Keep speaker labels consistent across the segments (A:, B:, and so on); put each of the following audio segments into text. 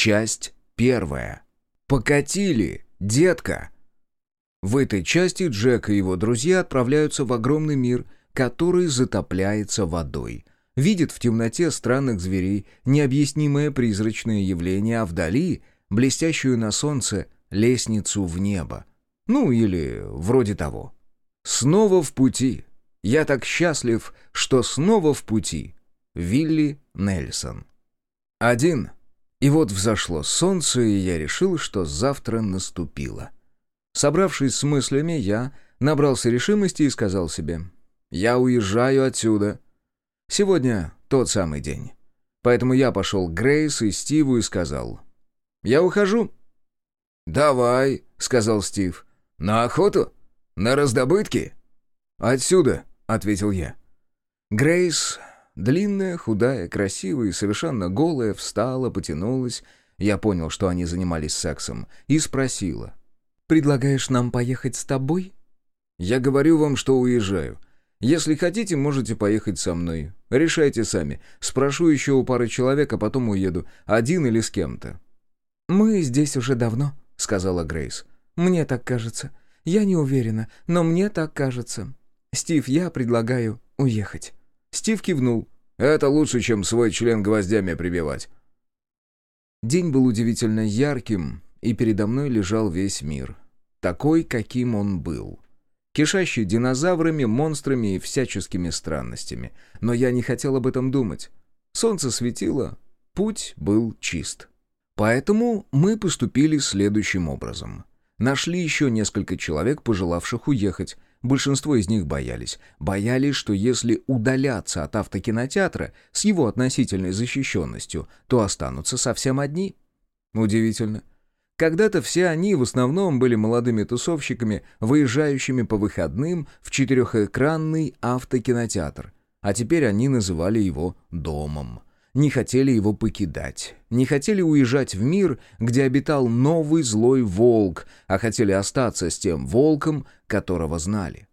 A: Часть первая. «Покатили, детка!» В этой части Джек и его друзья отправляются в огромный мир, который затопляется водой. Видят в темноте странных зверей, необъяснимое призрачное явление, а вдали — блестящую на солнце лестницу в небо. Ну, или вроде того. Снова в пути. Я так счастлив, что снова в пути. Вилли Нельсон. Один. И вот взошло солнце, и я решил, что завтра наступило. Собравшись с мыслями, я набрался решимости и сказал себе, «Я уезжаю отсюда». Сегодня тот самый день. Поэтому я пошел к Грейс и Стиву и сказал, «Я ухожу». «Давай», — сказал Стив. «На охоту? На раздобытки?» «Отсюда», — ответил я. Грейс, длинная, худая, красивая и совершенно голая, встала, потянулась. Я понял, что они занимались сексом, и спросила. «Предлагаешь нам поехать с тобой?» «Я говорю вам, что уезжаю. Если хотите, можете поехать со мной. Решайте сами. Спрошу еще у пары человек, а потом уеду. Один или с кем-то».
B: «Мы здесь уже давно», — сказала Грейс. «Мне так кажется. Я не уверена, но мне так кажется. Стив, я предлагаю уехать».
A: Стив кивнул. «Это лучше, чем свой член гвоздями прибивать». День был удивительно ярким, и передо мной лежал весь мир. Такой, каким он был. Кишащий динозаврами, монстрами и всяческими странностями. Но я не хотел об этом думать. Солнце светило, путь был чист. Поэтому мы поступили следующим образом. Нашли еще несколько человек, пожелавших уехать. Большинство из них боялись. Боялись, что если удаляться от автокинотеатра с его относительной защищенностью, то останутся совсем одни. Удивительно. Когда-то все они в основном были молодыми тусовщиками, выезжающими по выходным в четырехэкранный автокинотеатр. А теперь они называли его «домом» не хотели его покидать, не хотели уезжать в мир, где обитал новый злой волк, а хотели остаться с тем волком, которого знали.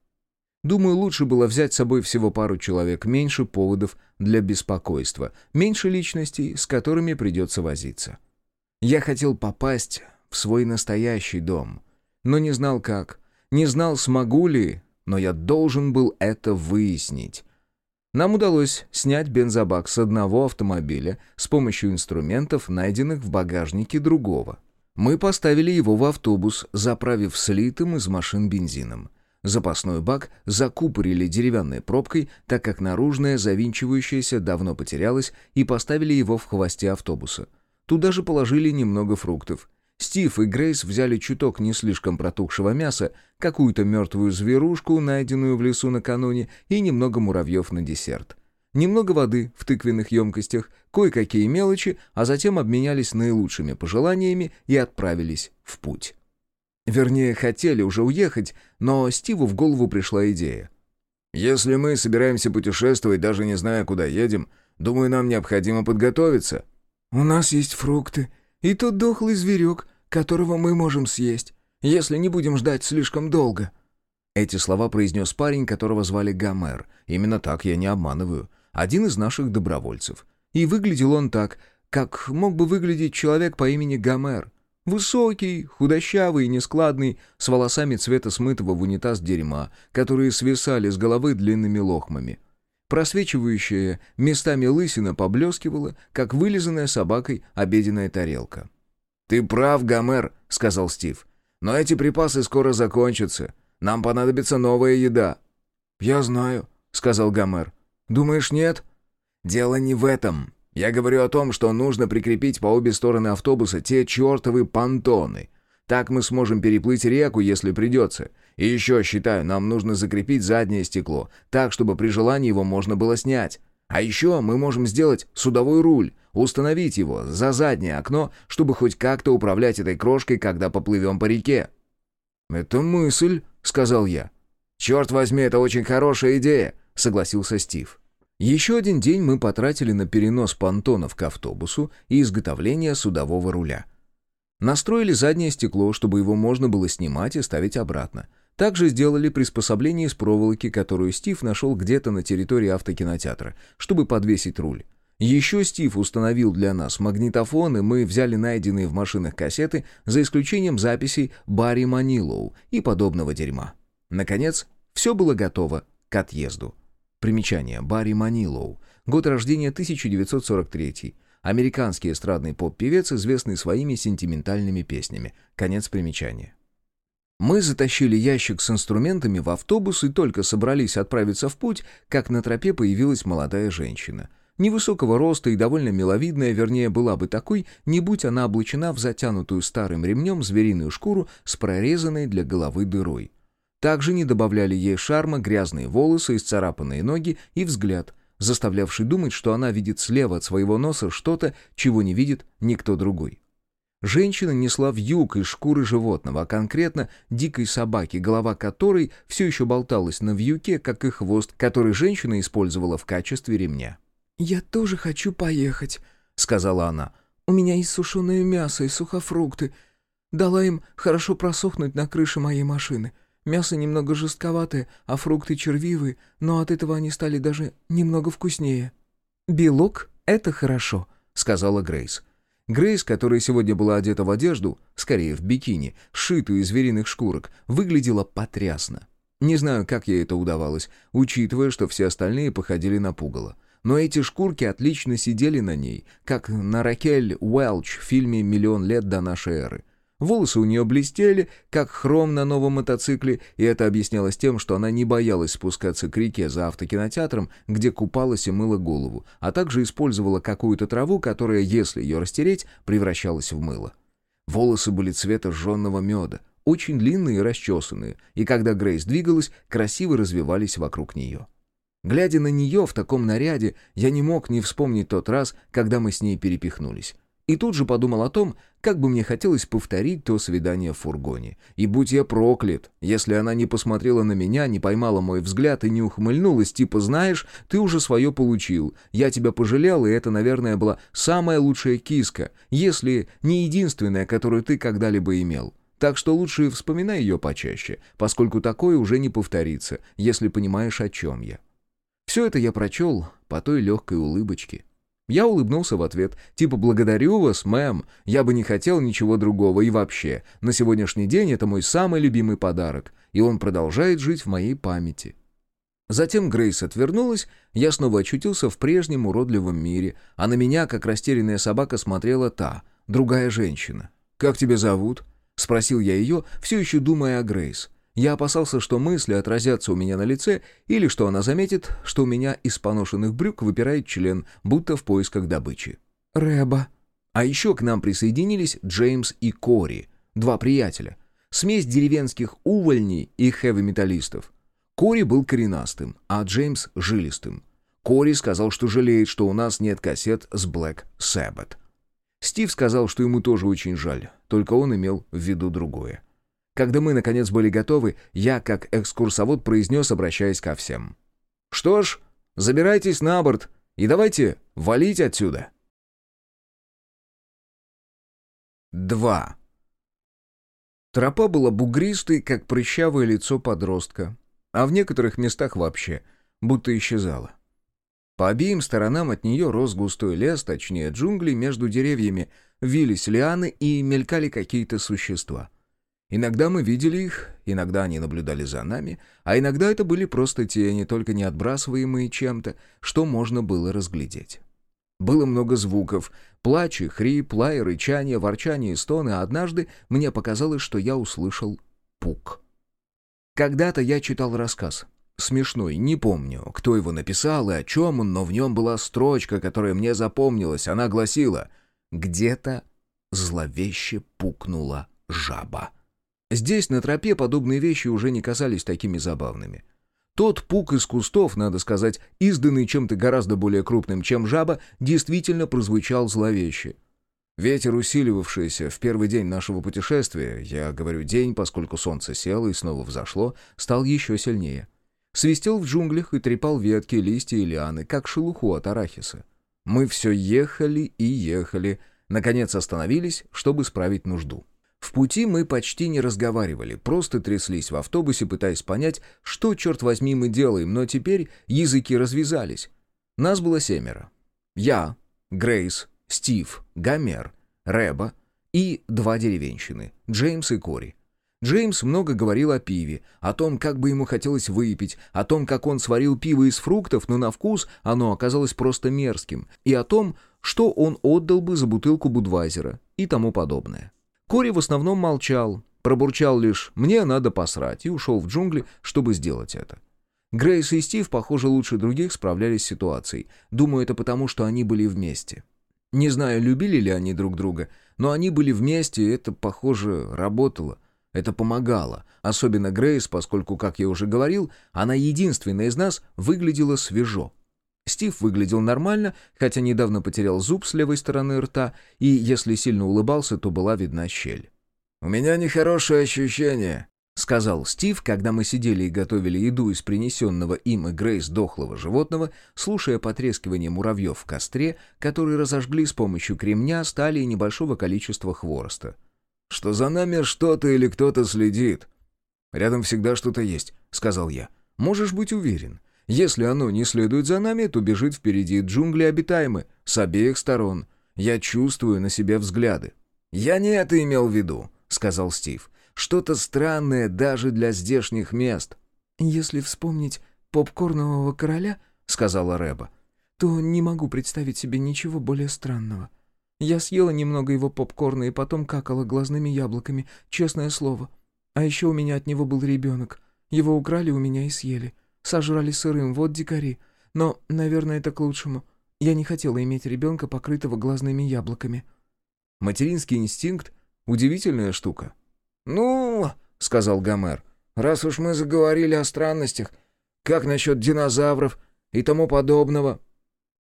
A: Думаю, лучше было взять с собой всего пару человек, меньше поводов для беспокойства, меньше личностей, с которыми придется возиться. Я хотел попасть в свой настоящий дом, но не знал как, не знал, смогу ли, но я должен был это выяснить. Нам удалось снять бензобак с одного автомобиля с помощью инструментов, найденных в багажнике другого. Мы поставили его в автобус, заправив слитым из машин бензином. Запасной бак закупорили деревянной пробкой, так как наружная завинчивающаяся давно потерялась, и поставили его в хвосте автобуса. Туда же положили немного фруктов. Стив и Грейс взяли чуток не слишком протухшего мяса, какую-то мертвую зверушку, найденную в лесу накануне, и немного муравьев на десерт. Немного воды в тыквенных емкостях, кое-какие мелочи, а затем обменялись наилучшими пожеланиями и отправились в путь. Вернее, хотели уже уехать, но Стиву в голову пришла идея. «Если мы собираемся путешествовать, даже не зная, куда едем, думаю, нам необходимо подготовиться».
B: «У нас есть фрукты», и тут дохлый зверек, которого мы можем съесть, если не будем ждать слишком долго».
A: Эти слова произнес парень, которого звали Гомер. Именно так я не обманываю. Один из наших добровольцев. И выглядел он так, как мог бы выглядеть человек по имени Гомер. Высокий, худощавый и нескладный, с волосами цвета смытого в унитаз дерьма, которые свисали с головы длинными лохмами. Просвечивающая местами лысина поблескивала, как вылизанная собакой обеденная тарелка. «Ты прав, Гомер», — сказал Стив. «Но эти припасы скоро закончатся. Нам понадобится новая еда».
B: «Я знаю», — сказал Гомер. «Думаешь, нет?»
A: «Дело не в этом. Я говорю о том, что нужно прикрепить по обе стороны автобуса те чертовы понтоны. Так мы сможем переплыть реку, если придется. И еще, считаю, нам нужно закрепить заднее стекло, так, чтобы при желании его можно было снять. А еще мы можем сделать судовой руль, установить его за заднее окно, чтобы хоть как-то управлять этой крошкой, когда поплывем по реке».
B: «Это мысль», — сказал я.
A: «Черт возьми, это очень хорошая идея», — согласился Стив. Еще один день мы потратили на перенос понтонов к автобусу и изготовление судового руля. Настроили заднее стекло, чтобы его можно было снимать и ставить обратно. Также сделали приспособление из проволоки, которую Стив нашел где-то на территории автокинотеатра, чтобы подвесить руль. Еще Стив установил для нас магнитофон, и мы взяли найденные в машинах кассеты, за исключением записей Барри Манилоу и подобного дерьма. Наконец, все было готово к отъезду. Примечание. Барри Манилоу. Год рождения 1943. Американский эстрадный поп-певец, известный своими сентиментальными песнями. Конец примечания. Мы затащили ящик с инструментами в автобус и только собрались отправиться в путь, как на тропе появилась молодая женщина. Невысокого роста и довольно миловидная, вернее, была бы такой, не будь она облачена в затянутую старым ремнем звериную шкуру с прорезанной для головы дырой. Также не добавляли ей шарма грязные волосы, исцарапанные ноги и взгляд, заставлявший думать, что она видит слева от своего носа что-то, чего не видит никто другой. Женщина несла вьюг из шкуры животного, а конкретно дикой собаки, голова которой все еще болталась на вьюке, как и хвост, который женщина использовала в качестве ремня.
B: «Я тоже хочу поехать», — сказала она. «У меня есть сушеное мясо и сухофрукты. Дала им хорошо просохнуть на крыше моей машины. Мясо немного жестковатое, а фрукты червивые, но от этого они стали даже немного вкуснее».
A: «Белок — это хорошо», — сказала Грейс. Грейс, которая сегодня была одета в одежду, скорее в бикини, сшитую из звериных шкурок, выглядела потрясно. Не знаю, как ей это удавалось, учитывая, что все остальные походили на пугало. Но эти шкурки отлично сидели на ней, как на Ракель Уэлч в фильме «Миллион лет до нашей эры». Волосы у нее блестели, как хром на новом мотоцикле, и это объяснялось тем, что она не боялась спускаться к реке за автокинотеатром, где купалась и мыла голову, а также использовала какую-то траву, которая, если ее растереть, превращалась в мыло. Волосы были цвета жженного меда, очень длинные и расчесанные, и когда Грейс двигалась, красиво развивались вокруг нее. Глядя на нее в таком наряде, я не мог не вспомнить тот раз, когда мы с ней перепихнулись. И тут же подумал о том, как бы мне хотелось повторить то свидание в фургоне. И будь я проклят, если она не посмотрела на меня, не поймала мой взгляд и не ухмыльнулась, типа «Знаешь, ты уже свое получил, я тебя пожалел, и это, наверное, была самая лучшая киска, если не единственная, которую ты когда-либо имел». Так что лучше вспоминай ее почаще, поскольку такое уже не повторится, если понимаешь, о чем я. Все это я прочел по той легкой улыбочке. Я улыбнулся в ответ, типа «Благодарю вас, мэм, я бы не хотел ничего другого и вообще, на сегодняшний день это мой самый любимый подарок, и он продолжает жить в моей памяти». Затем Грейс отвернулась, я снова очутился в прежнем уродливом мире, а на меня, как растерянная собака, смотрела та, другая женщина. «Как тебя зовут?» — спросил я ее, все еще думая о Грейс. Я опасался, что мысли отразятся у меня на лице, или что она заметит, что у меня из поношенных брюк выпирает член, будто в поисках добычи.
B: «Рэба».
A: А еще к нам присоединились Джеймс и Кори, два приятеля. Смесь деревенских увольней и хэви-металлистов. Кори был коренастым, а Джеймс — жилистым. Кори сказал, что жалеет, что у нас нет кассет с Black Sabbath. Стив сказал, что ему тоже очень жаль, только он имел в виду другое. Когда мы, наконец, были готовы, я, как экскурсовод, произнес, обращаясь ко всем. «Что ж, забирайтесь на борт и давайте валить отсюда». 2. Тропа была бугристой, как прыщавое лицо подростка, а в некоторых местах вообще, будто исчезала. По обеим сторонам от нее рос густой лес, точнее джунгли, между деревьями вились лианы и мелькали какие-то существа. Иногда мы видели их, иногда они наблюдали за нами, а иногда это были просто тени, только не отбрасываемые чем-то, что можно было разглядеть. Было много звуков, плач и хрип, лай, рычание, ворчание и стоны, а однажды мне показалось, что я услышал пук. Когда-то я читал рассказ. Смешной, не помню, кто его написал и о чем он, но в нем была строчка, которая мне запомнилась. Она гласила «Где-то зловеще пукнула жаба». Здесь, на тропе, подобные вещи уже не казались такими забавными. Тот пук из кустов, надо сказать, изданный чем-то гораздо более крупным, чем жаба, действительно прозвучал зловеще. Ветер, усиливавшийся в первый день нашего путешествия, я говорю день, поскольку солнце село и снова взошло, стал еще сильнее. Свистел в джунглях и трепал ветки, листья и лианы, как шелуху от арахиса. Мы все ехали и ехали, наконец остановились, чтобы справить нужду. В пути мы почти не разговаривали, просто тряслись в автобусе, пытаясь понять, что, черт возьми, мы делаем, но теперь языки развязались. Нас было семеро. Я, Грейс, Стив, Гомер, Рэба и два деревенщины, Джеймс и Кори. Джеймс много говорил о пиве, о том, как бы ему хотелось выпить, о том, как он сварил пиво из фруктов, но на вкус оно оказалось просто мерзким, и о том, что он отдал бы за бутылку Будвайзера и тому подобное. Кори в основном молчал, пробурчал лишь «мне надо посрать» и ушел в джунгли, чтобы сделать это. Грейс и Стив, похоже, лучше других справлялись с ситуацией. Думаю, это потому, что они были вместе. Не знаю, любили ли они друг друга, но они были вместе, и это, похоже, работало. Это помогало. Особенно Грейс, поскольку, как я уже говорил, она единственная из нас выглядела свежо. Стив выглядел нормально, хотя недавно потерял зуб с левой стороны рта, и если сильно улыбался, то была видна щель.
C: «У меня нехорошее ощущение», —
A: сказал Стив, когда мы сидели и готовили еду из принесенного им и Грейс дохлого животного, слушая потрескивание муравьев в костре, который разожгли с помощью кремня, стали и небольшого количества хвороста.
C: «Что за нами что-то или кто-то следит?»
A: «Рядом всегда что-то есть», — сказал я. «Можешь быть уверен. Если оно не следует за нами, то бежит впереди джунгли обитаемы, с обеих сторон. Я чувствую на себе взгляды».
C: «Я не это имел в виду», — сказал Стив. Что-то странное даже для здешних мест.
B: «Если вспомнить попкорнового короля», — сказала Рэба, «то не могу представить себе ничего более странного. Я съела немного его попкорна и потом какала глазными яблоками, честное слово. А еще у меня от него был ребенок. Его украли у меня и съели. Сожрали сырым, вот дикари. Но, наверное, это к лучшему. Я не хотела иметь ребенка, покрытого глазными яблоками».
A: Материнский инстинкт — удивительная штука.
C: «Ну, — сказал Гомер, — раз уж мы заговорили о странностях, как насчет динозавров и тому подобного?»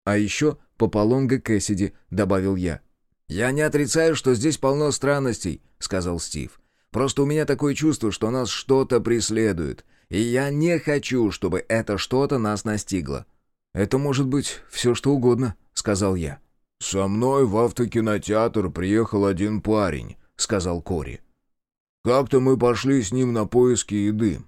A: «А еще Пополонга Кэссиди», — добавил я.
C: «Я не отрицаю, что здесь полно странностей», — сказал Стив. «Просто у меня такое чувство, что нас что-то преследует, и я не хочу, чтобы это что-то нас настигло».
A: «Это может быть все что угодно», — сказал я.
D: «Со мной в автокинотеатр приехал один парень», — сказал Кори. Как-то мы пошли с ним на поиски еды.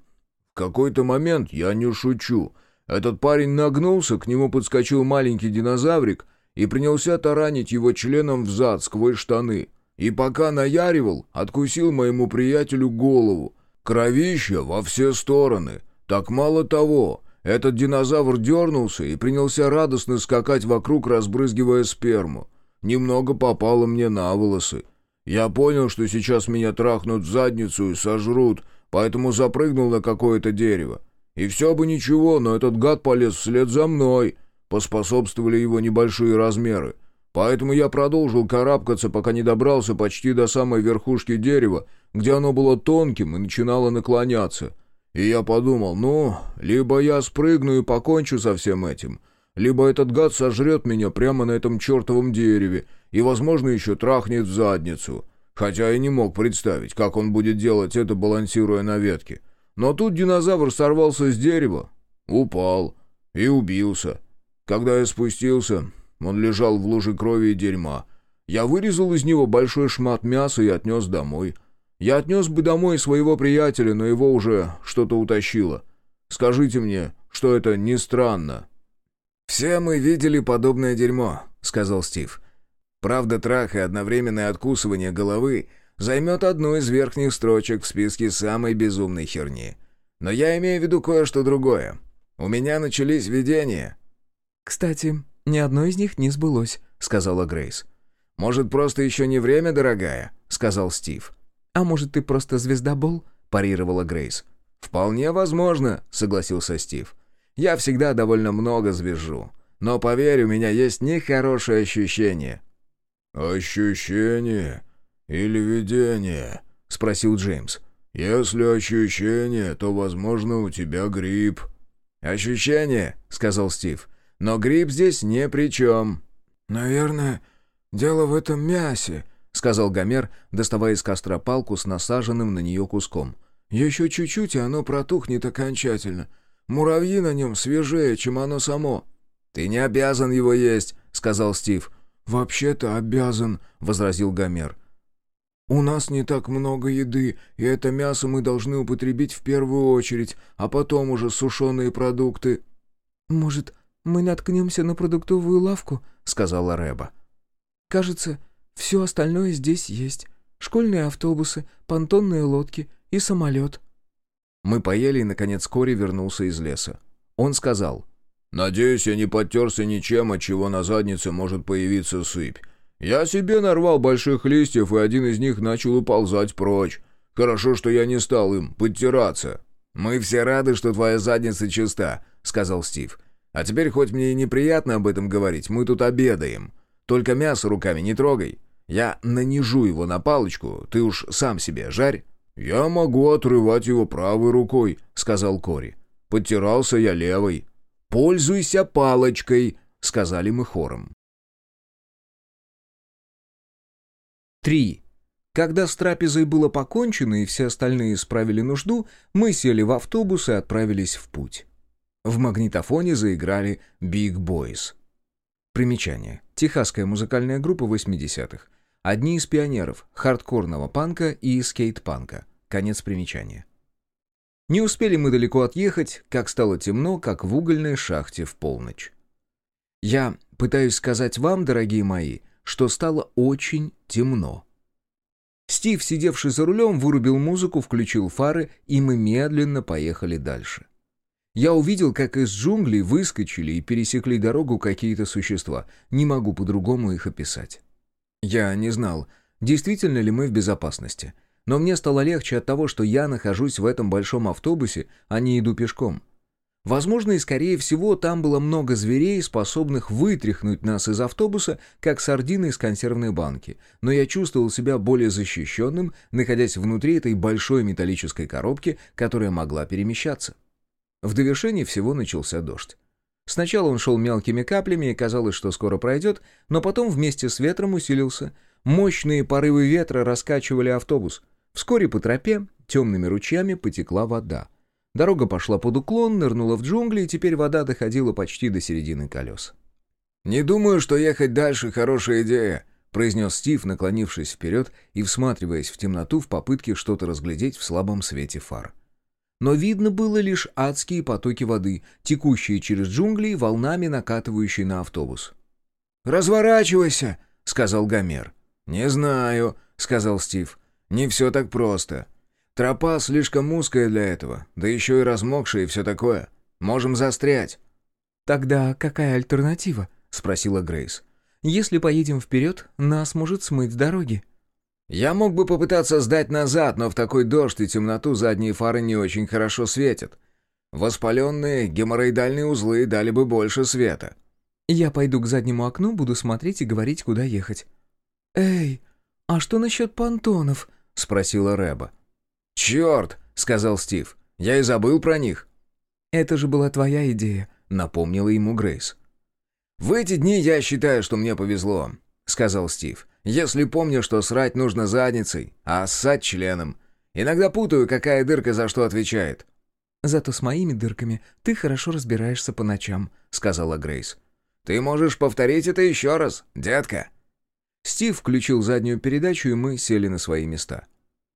D: В какой-то момент, я не шучу, этот парень нагнулся, к нему подскочил маленький динозаврик и принялся таранить его членом в зад сквозь штаны. И пока наяривал, откусил моему приятелю голову. Кровища во все стороны. Так мало того, этот динозавр дернулся и принялся радостно скакать вокруг, разбрызгивая сперму. Немного попало мне на волосы. Я понял, что сейчас меня трахнут в задницу и сожрут, поэтому запрыгнул на какое-то дерево. И все бы ничего, но этот гад полез вслед за мной. Поспособствовали его небольшие размеры. Поэтому я продолжил карабкаться, пока не добрался почти до самой верхушки дерева, где оно было тонким и начинало наклоняться. И я подумал, ну, либо я спрыгну и покончу со всем этим, либо этот гад сожрет меня прямо на этом чертовом дереве и, возможно, еще трахнет в задницу. Хотя я не мог представить, как он будет делать это, балансируя на ветке. Но тут динозавр сорвался с дерева, упал и убился. Когда я спустился, он лежал в луже крови и дерьма. Я вырезал из него большой шмат мяса и отнес домой. Я отнес бы домой своего приятеля, но его уже что-то утащило. Скажите мне, что это не странно?»
C: «Все мы видели подобное дерьмо», — сказал Стив. «Правда, трах и одновременное откусывание головы займет одну из верхних строчек в списке самой безумной херни. Но я имею в виду кое-что другое. У меня начались видения».
B: «Кстати, ни одно из них не сбылось», — сказала Грейс.
C: «Может, просто еще не время, дорогая?» — сказал Стив.
B: «А может, ты просто звездобол?» — парировала Грейс.
C: «Вполне возможно», — согласился Стив. Я всегда довольно много звержу. Но поверь, у меня есть нехорошее ощущение».
D: «Ощущение или видение?» — спросил Джеймс. «Если ощущение, то, возможно, у тебя грипп».
C: «Ощущение», — сказал Стив. «Но грипп здесь ни при чем».
E: «Наверное, дело в этом мясе», — сказал Гомер, доставая из костра палку с насаженным на нее куском. «Еще чуть-чуть, и оно протухнет окончательно. Муравьи на нем свежее, чем оно само».
C: «Ты не обязан его есть», — сказал Стив.
E: «Вообще-то обязан», — возразил Гомер. «У нас не так много еды, и это мясо мы должны употребить в первую очередь, а потом уже сушеные продукты».
B: «Может, мы наткнемся на продуктовую лавку», — сказала Рэба. «Кажется, все остальное здесь есть. Школьные автобусы, понтонные лодки и самолет».
A: Мы поели, и, наконец, Кори вернулся из леса. Он сказал,
D: «Надеюсь, я не подтерся ничем, от чего на заднице может появиться сыпь. Я себе нарвал больших листьев, и один из них начал уползать прочь. Хорошо, что я не стал им подтираться».
C: «Мы все рады, что твоя задница чиста», — сказал Стив. «А теперь, хоть мне и неприятно об этом говорить, мы тут обедаем. Только мясо руками не трогай. Я нанижу его на палочку, ты уж сам себе жарь».
D: «Я могу отрывать его правой рукой», — сказал Кори. «Подтирался я левой».
C: «Пользуйся палочкой», — сказали мы хором.
A: 3. Когда с трапезой было покончено и все остальные исправили нужду, мы сели в автобус и отправились в путь. В магнитофоне заиграли «Big Boys». Примечание. Техасская музыкальная группа 80-х. Одни из пионеров хардкорного панка и скейт-панка. Конец примечания. Не успели мы далеко отъехать, как стало темно, как в угольной шахте в полночь. Я пытаюсь сказать вам, дорогие мои, что стало очень темно. Стив, сидевший за рулем, вырубил музыку, включил фары, и мы медленно поехали дальше. Я увидел, как из джунглей выскочили и пересекли дорогу какие-то существа. Не могу по-другому их описать. Я не знал, действительно ли мы в безопасности. Но мне стало легче от того, что я нахожусь в этом большом автобусе, а не иду пешком. Возможно, и скорее всего, там было много зверей, способных вытряхнуть нас из автобуса, как сардины из консервной банки. Но я чувствовал себя более защищенным, находясь внутри этой большой металлической коробки, которая могла перемещаться. В довершении всего начался дождь. Сначала он шел мелкими каплями, и казалось, что скоро пройдет, но потом вместе с ветром усилился. Мощные порывы ветра раскачивали автобус. Вскоре по тропе темными ручьями потекла вода. Дорога пошла под уклон, нырнула в джунгли, и теперь вода доходила почти до середины колес.
C: «Не думаю, что ехать дальше — хорошая идея», — произнес Стив, наклонившись вперед и всматриваясь в темноту в попытке что-то разглядеть в слабом свете фар. Но видно было лишь адские потоки воды, текущие через джунгли и волнами накатывающие на автобус.
B: «Разворачивайся!» — сказал Гомер.
C: «Не знаю», — сказал Стив. «Не все так просто. Тропа слишком узкая для этого, да еще и размокшая и все такое. Можем застрять».
B: «Тогда какая альтернатива?» — спросила Грейс. «Если поедем вперед, нас может смыть с дороги».
C: «Я мог бы попытаться сдать назад, но в такой дождь и темноту задние фары не очень хорошо светят. Воспаленные геморроидальные узлы дали бы больше света».
B: «Я пойду к заднему окну, буду смотреть и говорить, куда ехать». «Эй, а что насчет понтонов?» — спросила Рэба.
C: «Черт!» — сказал Стив. «Я и забыл про них».
B: «Это же была твоя идея», — напомнила ему Грейс.
C: «В эти дни я считаю, что мне повезло», — сказал Стив. «Если помню, что срать нужно задницей, а ссать членом. Иногда путаю, какая дырка за что отвечает».
B: «Зато с моими дырками ты хорошо разбираешься по ночам», — сказала Грейс.
C: «Ты можешь повторить это еще раз, детка».
A: Стив включил заднюю передачу, и мы сели на свои места.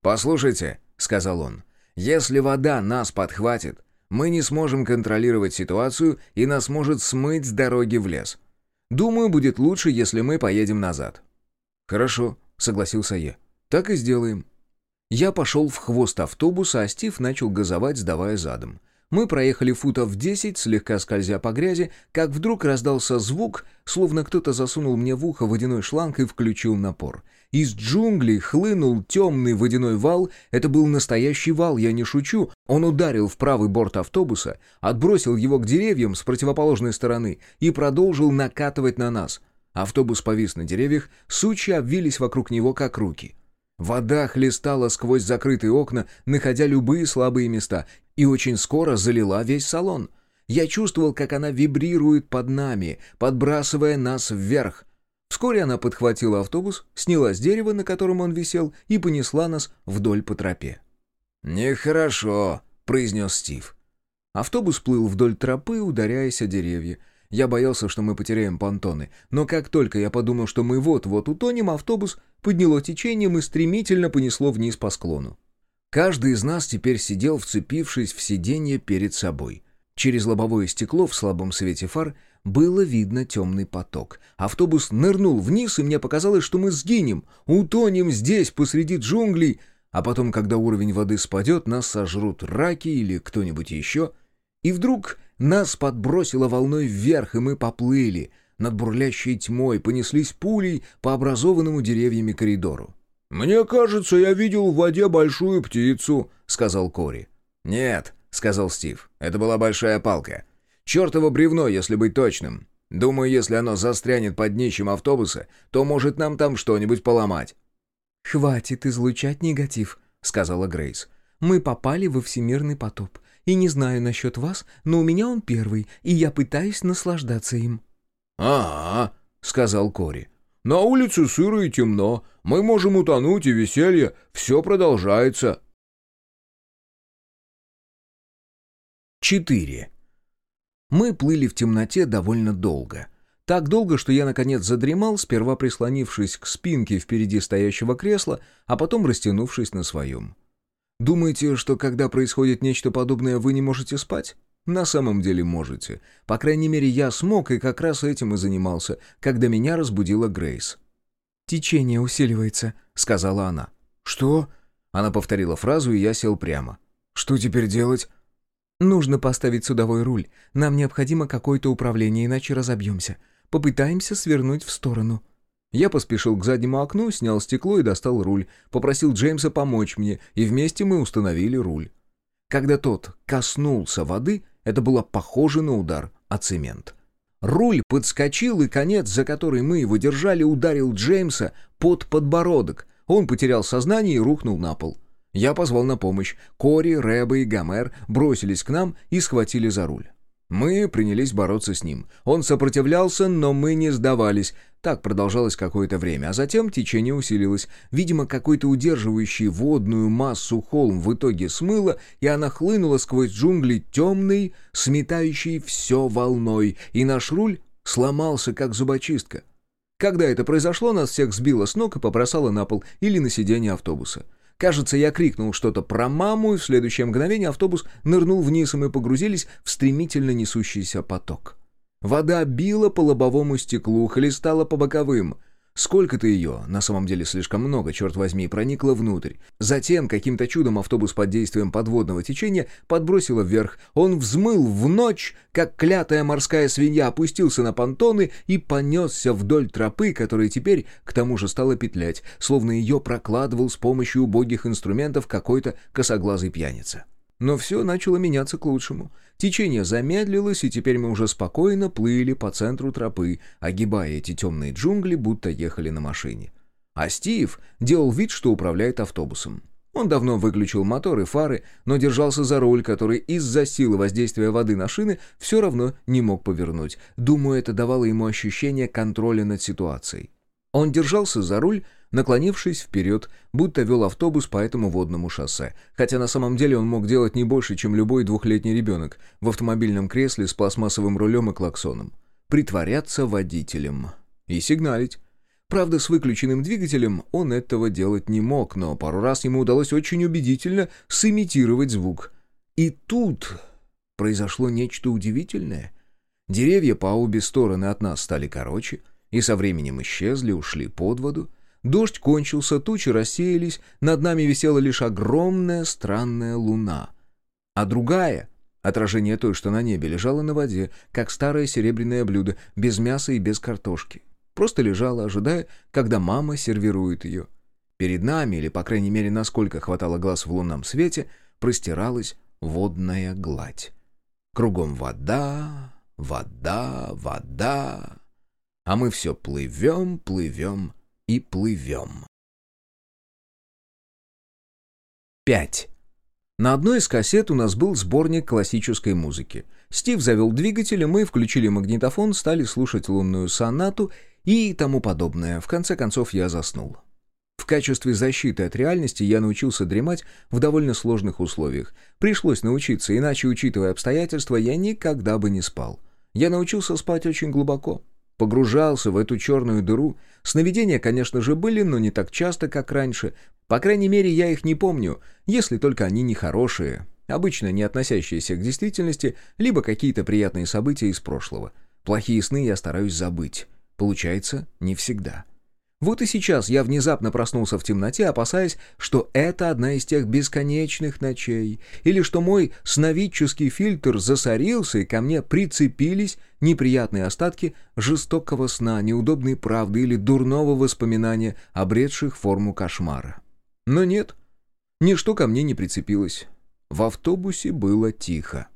C: «Послушайте», сказал он. «Если вода нас подхватит, мы не сможем контролировать ситуацию и нас может смыть с дороги в лес. Думаю, будет лучше, если мы поедем назад».
A: «Хорошо», — согласился я. «Так и сделаем». Я пошел в хвост автобуса, а Стив начал газовать, сдавая задом. Мы проехали футов 10, слегка скользя по грязи, как вдруг раздался звук, словно кто-то засунул мне в ухо водяной шланг и включил напор. Из джунглей хлынул темный водяной вал. Это был настоящий вал, я не шучу. Он ударил в правый борт автобуса, отбросил его к деревьям с противоположной стороны и продолжил накатывать на нас. Автобус повис на деревьях, сучи обвились вокруг него, как руки. Вода хлестала сквозь закрытые окна, находя любые слабые места, и очень скоро залила весь салон. Я чувствовал, как она вибрирует под нами, подбрасывая нас вверх. Вскоре она подхватила автобус, сняла с дерева, на котором он висел, и понесла нас вдоль по тропе.
C: «Нехорошо», — произнес Стив.
A: Автобус плыл вдоль тропы, ударяясь о деревья. Я боялся, что мы потеряем понтоны, но как только я подумал, что мы вот-вот утонем, автобус подняло течением и стремительно понесло вниз по склону. Каждый из нас теперь сидел, вцепившись в сиденье перед собой. Через лобовое стекло в слабом свете фар было видно темный поток. Автобус нырнул вниз, и мне показалось, что мы сгинем, утонем здесь, посреди джунглей, а потом, когда уровень воды спадет, нас сожрут раки или кто-нибудь еще. И вдруг нас подбросило волной вверх, и мы поплыли. Над бурлящей тьмой понеслись пулей по образованному деревьями коридору.
D: «Мне кажется, я видел в воде большую птицу», — сказал Кори.
C: «Нет», — сказал Стив, — «это была большая палка. Чертово бревно, если быть точным. Думаю, если оно застрянет под днищем автобуса, то может нам там что-нибудь поломать».
B: «Хватит излучать негатив», — сказала Грейс. «Мы попали во всемирный потоп. И не знаю насчет вас, но у меня он первый, и я пытаюсь наслаждаться им».
D: «Ага», — сказал Кори. «На улице сыро и темно. Мы можем утонуть, и веселье. Все продолжается».
A: 4. Мы плыли в темноте довольно долго. Так долго, что я, наконец, задремал, сперва прислонившись к спинке впереди стоящего кресла, а потом растянувшись на своем. Думаете, что когда происходит нечто подобное, вы не можете спать? На самом деле можете. По крайней мере, я смог и как раз этим и занимался, когда меня разбудила Грейс.
B: «Течение усиливается», — сказала она.
A: «Что?» Она повторила фразу, и я сел прямо. «Что теперь делать?»
B: «Нужно поставить судовой руль. Нам необходимо какое-то управление, иначе разобьемся. Попытаемся свернуть в сторону».
A: Я поспешил к заднему окну, снял стекло и достал руль. Попросил Джеймса помочь мне, и вместе мы установили руль. Когда тот коснулся воды, это было похоже на удар о цемент. Руль подскочил, и конец, за который мы его держали, ударил Джеймса под подбородок. Он потерял сознание и рухнул на пол. Я позвал на помощь. Кори, Рэба и Гомер бросились к нам и схватили за руль. Мы принялись бороться с ним. Он сопротивлялся, но мы не сдавались. Так продолжалось какое-то время, а затем течение усилилось. Видимо, какой-то удерживающий водную массу холм в итоге смыло, и она хлынула сквозь джунгли темной, сметающей все волной, и наш руль сломался, как зубочистка. Когда это произошло, нас всех сбило с ног и побросало на пол или на сиденье автобуса. Кажется, я крикнул что-то про маму, и в следующее мгновение автобус нырнул вниз, и мы погрузились в стремительно несущийся поток. Вода била по лобовому стеклу, хлестала по боковым — Сколько-то ее, на самом деле слишком много, черт возьми, проникло внутрь. Затем каким-то чудом автобус под действием подводного течения подбросило вверх. Он взмыл в ночь, как клятая морская свинья, опустился на понтоны и понесся вдоль тропы, которая теперь к тому же стала петлять, словно ее прокладывал с помощью убогих инструментов какой-то косоглазый пьяница. Но все начало меняться к лучшему. Течение замедлилось, и теперь мы уже спокойно плыли по центру тропы, огибая эти темные джунгли, будто ехали на машине. А Стив делал вид, что управляет автобусом. Он давно выключил мотор и фары, но держался за руль, который из-за силы воздействия воды на шины все равно не мог повернуть. Думаю, это давало ему ощущение контроля над ситуацией. Он держался за руль, наклонившись вперед, будто вел автобус по этому водному шоссе. Хотя на самом деле он мог делать не больше, чем любой двухлетний ребенок в автомобильном кресле с пластмассовым рулем и клаксоном. Притворяться водителем. И сигналить. Правда, с выключенным двигателем он этого делать не мог, но пару раз ему удалось очень убедительно сымитировать звук. И тут произошло нечто удивительное. Деревья по обе стороны от нас стали короче, и со временем исчезли, ушли под воду, Дождь кончился, тучи рассеялись, над нами висела лишь огромная странная луна. А другая, отражение той, что на небе, лежала на воде, как старое серебряное блюдо, без мяса и без картошки. Просто лежала, ожидая, когда мама сервирует ее. Перед нами, или, по крайней мере, насколько хватало глаз в лунном свете, простиралась водная гладь. Кругом вода, вода, вода. А мы все плывем, плывем, и плывем. 5. На одной из кассет у нас был сборник классической музыки. Стив завел двигатель, и мы включили магнитофон, стали слушать лунную сонату и тому подобное. В конце концов я заснул. В качестве защиты от реальности я научился дремать в довольно сложных условиях. Пришлось научиться, иначе, учитывая обстоятельства, я никогда бы не спал. Я научился спать очень глубоко погружался в эту черную дыру. Сновидения, конечно же, были, но не так часто, как раньше. По крайней мере, я их не помню, если только они не хорошие, обычно не относящиеся к действительности, либо какие-то приятные события из прошлого. Плохие сны я стараюсь забыть. Получается, не всегда. Вот и сейчас я внезапно проснулся в темноте, опасаясь, что это одна из тех бесконечных ночей, или что мой сновидческий фильтр засорился, и ко мне прицепились неприятные остатки жестокого сна, неудобной правды или дурного воспоминания, обретших форму кошмара. Но нет, ничто ко мне не прицепилось. В автобусе было тихо.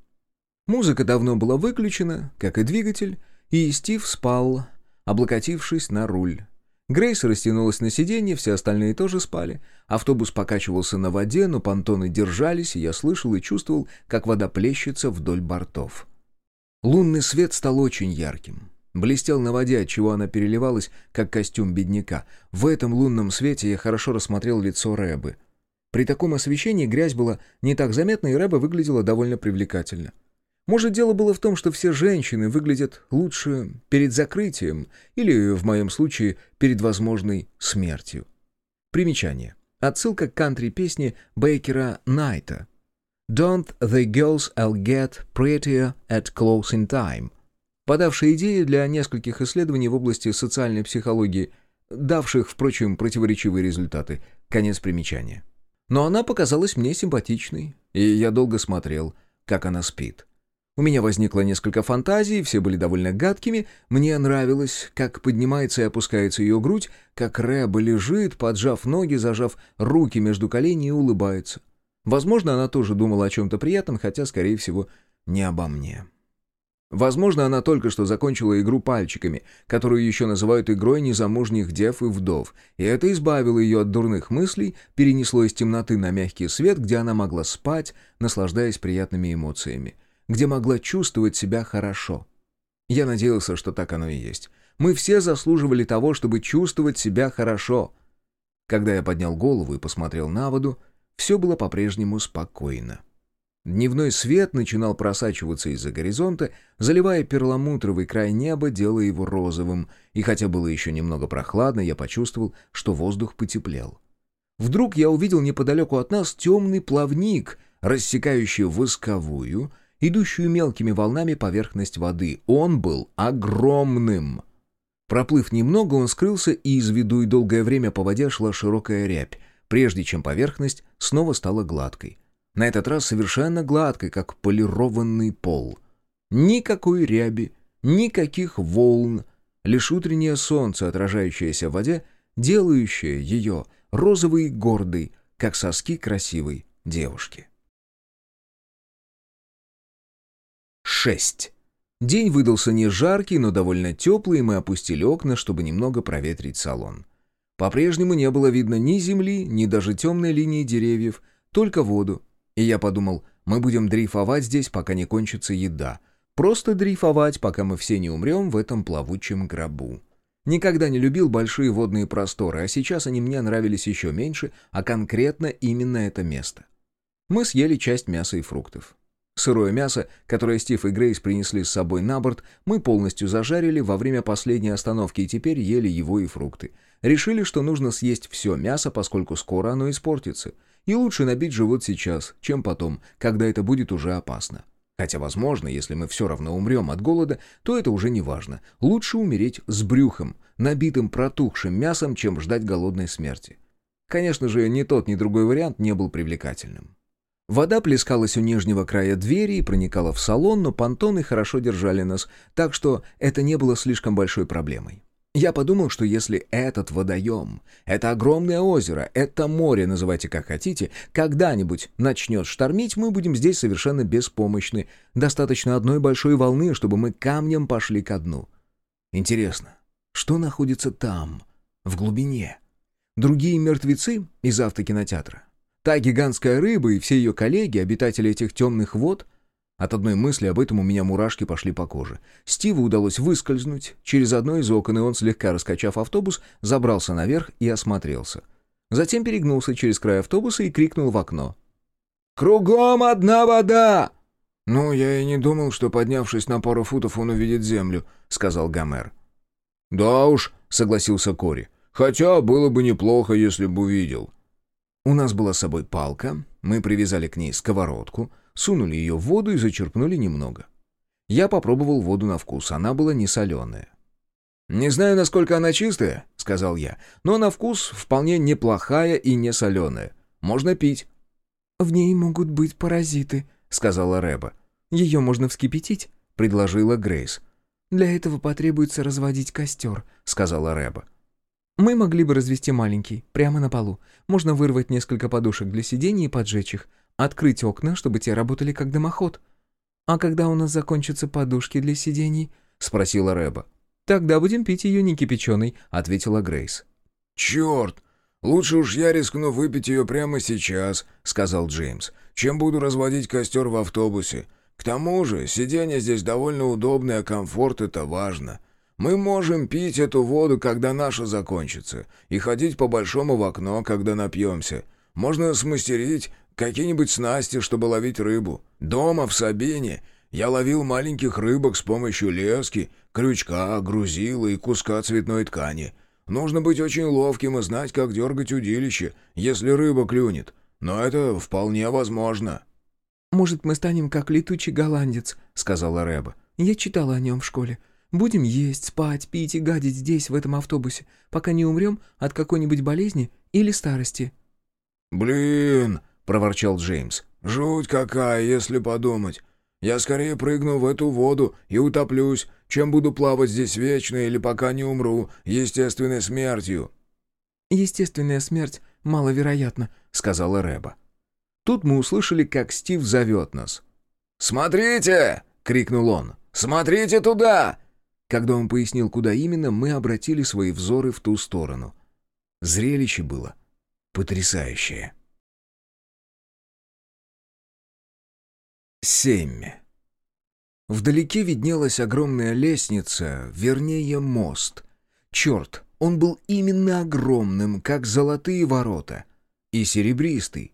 A: Музыка давно была выключена, как и двигатель, и Стив спал, облокотившись на руль. Грейс растянулась на сиденье, все остальные тоже спали. Автобус покачивался на воде, но понтоны держались, и я слышал и чувствовал, как вода плещется вдоль бортов. Лунный свет стал очень ярким. Блестел на воде, отчего она переливалась, как костюм бедняка. В этом лунном свете я хорошо рассмотрел лицо Рэбы. При таком освещении грязь была не так заметна, и Рэба выглядела довольно привлекательно. Может, дело было в том, что все женщины выглядят лучше перед закрытием или, в моем случае, перед возможной смертью. Примечание. Отсылка к кантри-песне Бейкера Найта. «Don't the girls all get prettier at closing time», подавшая идеи для нескольких исследований в области социальной психологии, давших, впрочем, противоречивые результаты. Конец примечания. Но она показалась мне симпатичной, и я долго смотрел, как она спит. У меня возникло несколько фантазий, все были довольно гадкими. Мне нравилось, как поднимается и опускается ее грудь, как Рэба лежит, поджав ноги, зажав руки между коленей и улыбается. Возможно, она тоже думала о чем-то приятном, хотя, скорее всего, не обо мне. Возможно, она только что закончила игру пальчиками, которую еще называют игрой незамужних дев и вдов, и это избавило ее от дурных мыслей, перенесло из темноты на мягкий свет, где она могла спать, наслаждаясь приятными эмоциями где могла чувствовать себя хорошо. Я надеялся, что так оно и есть. Мы все заслуживали того, чтобы чувствовать себя хорошо. Когда я поднял голову и посмотрел на воду, все было по-прежнему спокойно. Дневной свет начинал просачиваться из-за горизонта, заливая перламутровый край неба, делая его розовым, и хотя было еще немного прохладно, я почувствовал, что воздух потеплел. Вдруг я увидел неподалеку от нас темный плавник, рассекающий восковую, идущую мелкими волнами поверхность воды. Он был огромным. Проплыв немного, он скрылся и из виду, и долгое время по воде шла широкая рябь, прежде чем поверхность снова стала гладкой. На этот раз совершенно гладкой, как полированный пол. Никакой ряби, никаких волн, лишь утреннее солнце, отражающееся в воде, делающее ее розовой и гордой, как соски красивой девушки. 6. День выдался не жаркий, но довольно теплый, и мы опустили окна, чтобы немного проветрить салон. По-прежнему не было видно ни земли, ни даже темной линии деревьев, только воду. И я подумал, мы будем дрейфовать здесь, пока не кончится еда. Просто дрейфовать, пока мы все не умрем в этом плавучем гробу. Никогда не любил большие водные просторы, а сейчас они мне нравились еще меньше, а конкретно именно это место. Мы съели часть мяса и фруктов. Сырое мясо, которое Стив и Грейс принесли с собой на борт, мы полностью зажарили во время последней остановки и теперь ели его и фрукты. Решили, что нужно съесть все мясо, поскольку скоро оно испортится. И лучше набить живот сейчас, чем потом, когда это будет уже опасно. Хотя, возможно, если мы все равно умрем от голода, то это уже не важно. Лучше умереть с брюхом, набитым протухшим мясом, чем ждать голодной смерти. Конечно же, ни тот, ни другой вариант не был привлекательным. Вода плескалась у нижнего края двери и проникала в салон, но понтоны хорошо держали нас, так что это не было слишком большой проблемой. Я подумал, что если этот водоем, это огромное озеро, это море, называйте как хотите, когда-нибудь начнет штормить, мы будем здесь совершенно беспомощны. Достаточно одной большой волны, чтобы мы камнем пошли ко дну. Интересно, что находится там, в глубине? Другие мертвецы из автокинотеатра? Та гигантская рыба и все ее коллеги, обитатели этих темных вод... От одной мысли об этом у меня мурашки пошли по коже. Стиву удалось выскользнуть через одно из окон, и он, слегка раскачав автобус, забрался наверх и осмотрелся. Затем перегнулся через край автобуса и крикнул в окно. «Кругом одна вода!»
E: «Ну, я и не думал, что, поднявшись на пару футов, он увидит землю», — сказал Гомер.
D: «Да уж», — согласился Кори. «Хотя было бы неплохо, если бы увидел».
A: У нас была с собой палка, мы привязали к ней сковородку, сунули ее в воду и зачерпнули немного. Я попробовал воду на вкус, она была не соленая. «Не знаю, насколько она чистая», — сказал я, «но на вкус вполне неплохая и не соленая. Можно пить».
B: «В ней могут быть паразиты», — сказала Рэба. «Ее можно вскипятить», — предложила Грейс. «Для этого потребуется разводить костер», — сказала Рэба. «Мы могли бы развести маленький, прямо на полу. Можно вырвать несколько подушек для сидений и поджечь их, открыть окна, чтобы те работали как дымоход». «А когда у нас закончатся подушки для сидений?» — спросила Рэба. «Тогда будем пить ее не кипяченой», — ответила Грейс.
C: «Черт! Лучше уж я рискну выпить ее прямо сейчас», — сказал Джеймс, «чем буду разводить костер в автобусе. К тому же сиденье здесь довольно удобное, а комфорт — это важно. Мы можем пить эту воду, когда наша закончится, и ходить по большому в окно, когда напьемся. Можно смастерить какие-нибудь снасти, чтобы ловить рыбу. Дома, в Сабине, я ловил маленьких рыбок с помощью лески, крючка, грузила и куска цветной ткани. Нужно быть очень ловким и знать, как дергать удилище, если рыба клюнет. Но это вполне возможно».
B: «Может, мы станем как летучий голландец», — сказала Рэба. «Я читала о нем в школе. Будем есть, спать, пить и гадить здесь, в этом автобусе, пока не умрем от какой-нибудь болезни или старости».
C: «Блин!» — проворчал Джеймс. «Жуть какая, если подумать. Я скорее прыгну в эту воду и утоплюсь, чем буду плавать здесь вечно или пока не умру естественной смертью».
B: «Естественная смерть маловероятна», — сказала Рэба.
A: Тут мы услышали, как Стив зовет нас.
C: «Смотрите!» — крикнул он. «Смотрите туда!»
A: Когда он пояснил, куда именно, мы обратили свои взоры в ту сторону. Зрелище было потрясающее. 7. Вдалеке виднелась огромная лестница, вернее мост. Черт, он был именно огромным, как золотые ворота, и серебристый.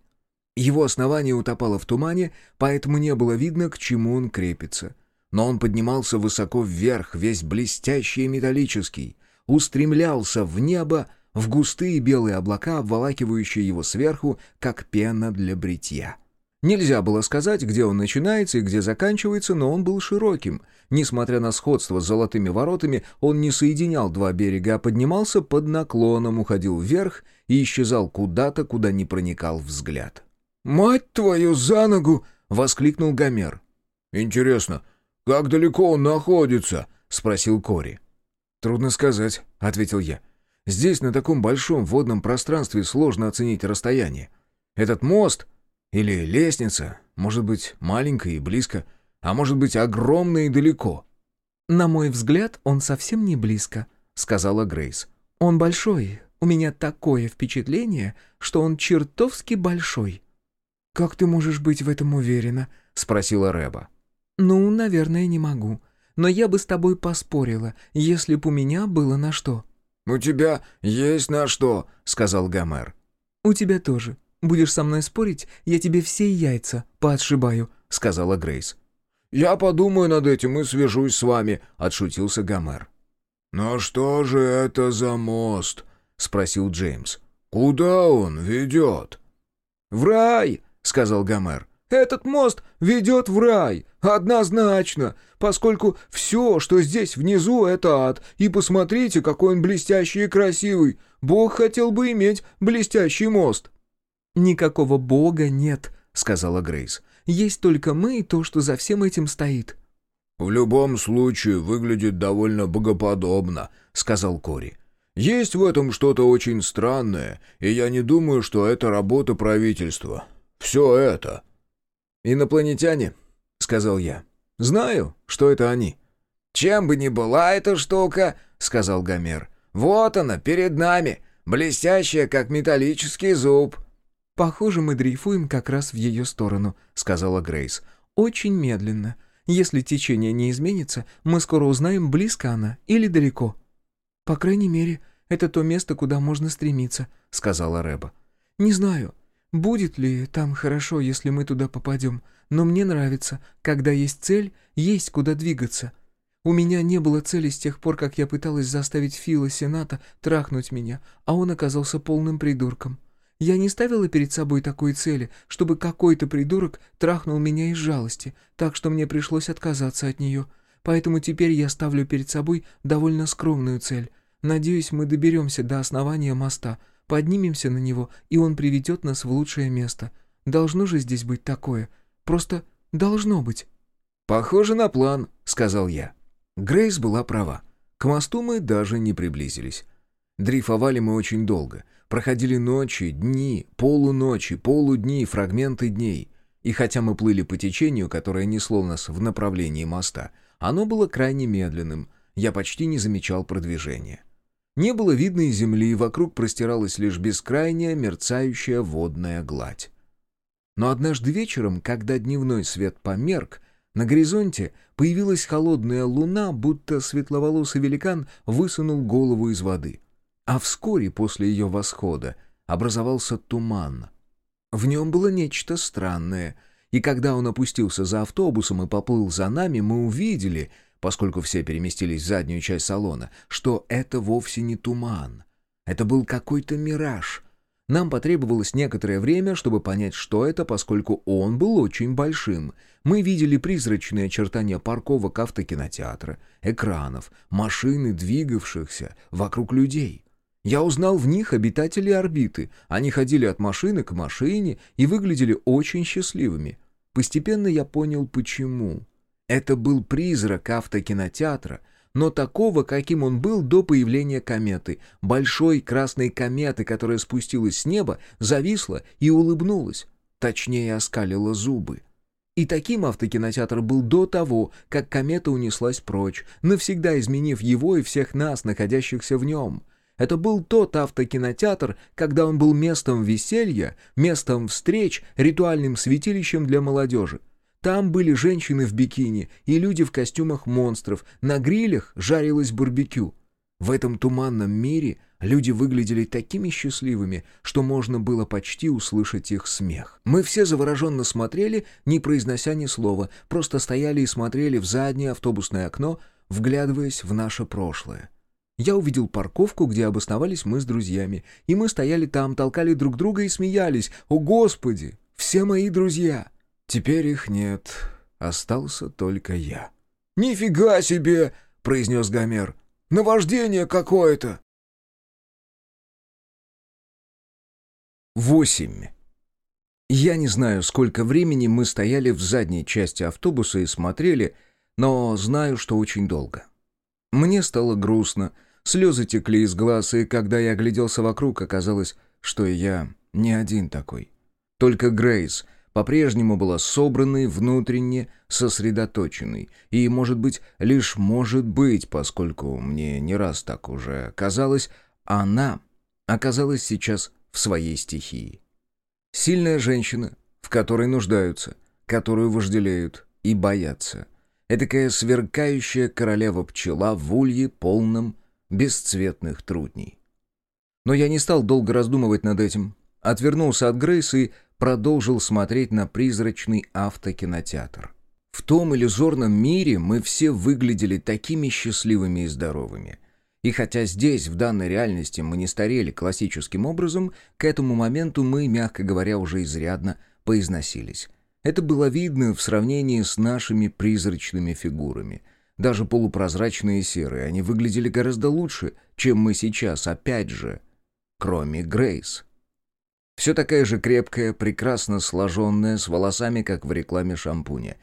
A: Его основание утопало в тумане, поэтому не было видно, к чему он крепится. Но он поднимался высоко вверх, весь блестящий и металлический, устремлялся в небо, в густые белые облака, обволакивающие его сверху, как пена для бритья. Нельзя было сказать, где он начинается и где заканчивается, но он был широким. Несмотря на сходство с золотыми воротами, он не соединял два берега, а поднимался под наклоном, уходил вверх и исчезал куда-то, куда не проникал взгляд.
C: «Мать твою за ногу!»
A: — воскликнул Гомер.
C: «Интересно, как далеко он находится?» — спросил Кори.
A: «Трудно сказать», — ответил я. «Здесь, на таком большом водном пространстве, сложно оценить расстояние. Этот мост или лестница, может быть, маленькая и близко, а может быть, огромная и далеко.
B: «На мой взгляд, он совсем не близко», — сказала Грейс. «Он большой. У меня такое впечатление, что он чертовски большой». «Как ты можешь быть в этом уверена?» — спросила Рэба. «Ну, наверное, не могу. Но я бы с тобой поспорила, если б у меня было на что».
C: «У тебя есть на что», — сказал Гомер.
B: «У тебя тоже. Будешь со мной спорить, я тебе все яйца поотшибаю», — сказала Грейс.
C: «Я подумаю над этим и свяжусь с вами», — отшутился Гомер. «Но что же это за мост?» — спросил Джеймс. «Куда он ведет?»
A: «В рай», — сказал Гомер. «Этот мост ведет в рай, однозначно, поскольку все, что здесь внизу, — это ад. И посмотрите, какой он блестящий и красивый. Бог хотел бы иметь блестящий мост».
B: «Никакого Бога нет», — сказала Грейс. «Есть только мы и то, что за всем этим стоит».
C: «В любом случае выглядит довольно богоподобно», — сказал Кори. «Есть в этом что-то очень странное, и я не думаю, что это работа правительства. Все это».
A: «Инопланетяне», — сказал я. «Знаю, что это они».
C: «Чем бы ни была эта штука», — сказал Гомер. «Вот она, перед нами, блестящая, как металлический зуб».
B: «Похоже, мы дрейфуем как раз в ее сторону», — сказала Грейс. «Очень медленно. Если течение не изменится, мы скоро узнаем, близко она или далеко». «По крайней мере, это то место, куда можно стремиться», — сказала Рэба. «Не знаю, будет ли там хорошо, если мы туда попадем, но мне нравится, когда есть цель, есть куда двигаться. У меня не было цели с тех пор, как я пыталась заставить Фила Сената трахнуть меня, а он оказался полным придурком». Я не ставила перед собой такой цели, чтобы какой-то придурок трахнул меня из жалости, так что мне пришлось отказаться от нее. Поэтому теперь я ставлю перед собой довольно скромную цель. Надеюсь, мы доберемся до основания моста, поднимемся на него, и он приведет нас в лучшее место. Должно же здесь быть такое. Просто должно быть».
A: «Похоже на план», — сказал я. Грейс была права. К мосту мы даже не приблизились. Дрейфовали мы очень долго. Проходили ночи, дни, полуночи, полудни, фрагменты дней. И хотя мы плыли по течению, которое несло нас в направлении моста, оно было крайне медленным. Я почти не замечал продвижения. Не было видно и земли, вокруг простиралась лишь бескрайняя мерцающая водная гладь. Но однажды вечером, когда дневной свет померк, на горизонте появилась холодная луна, будто светловолосый великан высунул голову из воды. А вскоре после ее восхода образовался туман. В нем было нечто странное, и когда он опустился за автобусом и поплыл за нами, мы увидели, поскольку все переместились в заднюю часть салона, что это вовсе не туман. Это был какой-то мираж — нам потребовалось некоторое время, чтобы понять, что это, поскольку он был очень большим. Мы видели призрачные очертания парковок автокинотеатра, экранов, машины, двигавшихся вокруг людей. Я узнал в них обитателей орбиты. Они ходили от машины к машине и выглядели очень счастливыми. Постепенно я понял, почему. Это был призрак автокинотеатра, но такого, каким он был до появления кометы. Большой красной кометы, которая спустилась с неба, зависла и улыбнулась. Точнее, оскалила зубы. И таким автокинотеатр был до того, как комета унеслась прочь, навсегда изменив его и всех нас, находящихся в нем. Это был тот автокинотеатр, когда он был местом веселья, местом встреч, ритуальным святилищем для молодежи. Там были женщины в бикини и люди в костюмах монстров, на грилях жарилось барбекю. В этом туманном мире люди выглядели такими счастливыми, что можно было почти услышать их смех. Мы все завороженно смотрели, не произнося ни слова, просто стояли и смотрели в заднее автобусное окно, вглядываясь в наше прошлое. Я увидел парковку, где обосновались мы с друзьями, и мы стояли там, толкали друг друга и смеялись. «О, Господи! Все мои друзья!» Теперь их нет, остался только я.
E: «Нифига себе!» — произнес Гомер. «Наваждение какое-то!»
A: Восемь. Я не знаю, сколько времени мы стояли в задней части автобуса и смотрели, но знаю, что очень долго. Мне стало грустно, слезы текли из глаз, и когда я огляделся вокруг, оказалось, что я не один такой. Только Грейс — по-прежнему была собранной, внутренне сосредоточенной. И, может быть, лишь может быть, поскольку мне не раз так уже казалось, она оказалась сейчас в своей стихии. Сильная женщина, в которой нуждаются, которую вожделеют и боятся. Этакая сверкающая королева-пчела в улье полном бесцветных трудней. Но я не стал долго раздумывать над этим. Отвернулся от Грейс и продолжил смотреть на призрачный автокинотеатр. В том иллюзорном мире мы все выглядели такими счастливыми и здоровыми. И хотя здесь, в данной реальности, мы не старели классическим образом, к этому моменту мы, мягко говоря, уже изрядно поизносились. Это было видно в сравнении с нашими призрачными фигурами. Даже полупрозрачные серые, они выглядели гораздо лучше, чем мы сейчас, опять же, кроме Грейс. Все такая же крепкая, прекрасно сложенная, с волосами, как в рекламе шампуня.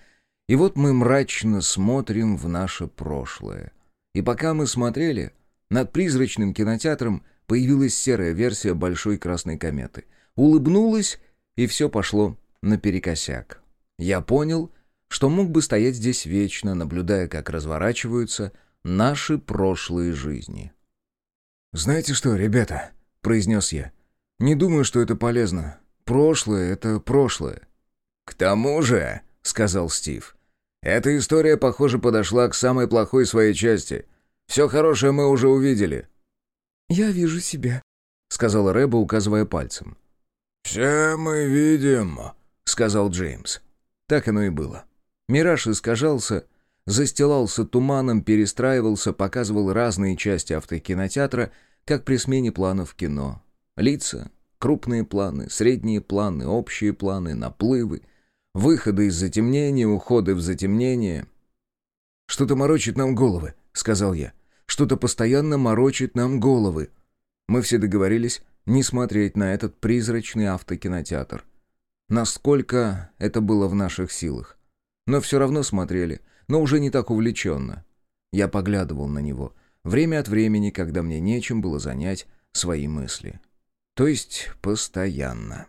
A: И вот мы мрачно смотрим в наше прошлое. И пока мы смотрели, над призрачным кинотеатром появилась серая версия большой красной кометы. Улыбнулась, и все пошло наперекосяк. Я понял, что мог бы стоять здесь вечно, наблюдая, как разворачиваются наши прошлые жизни.
E: «Знаете что, ребята?» — произнес я. Не думаю, что это полезно. Прошлое — это прошлое».
C: «К тому же», — сказал Стив, — «эта история, похоже, подошла к самой плохой своей части. Все хорошее мы уже увидели».
B: «Я вижу себя», —
A: сказала Рэба, указывая пальцем.
E: «Все мы видим», — сказал Джеймс.
A: Так оно и было. Мираж искажался, застилался туманом, перестраивался, показывал разные части автокинотеатра, как при смене планов кино. Лица, Крупные планы, средние планы, общие планы, наплывы, выходы из затемнения, уходы в затемнение. «Что-то морочит нам головы», — сказал я. «Что-то постоянно морочит нам головы». Мы все договорились не смотреть на этот призрачный автокинотеатр. Насколько это было в наших силах. Но все равно смотрели, но уже не так увлеченно. Я поглядывал на него, время от времени, когда мне нечем было занять свои мысли. То есть постоянно.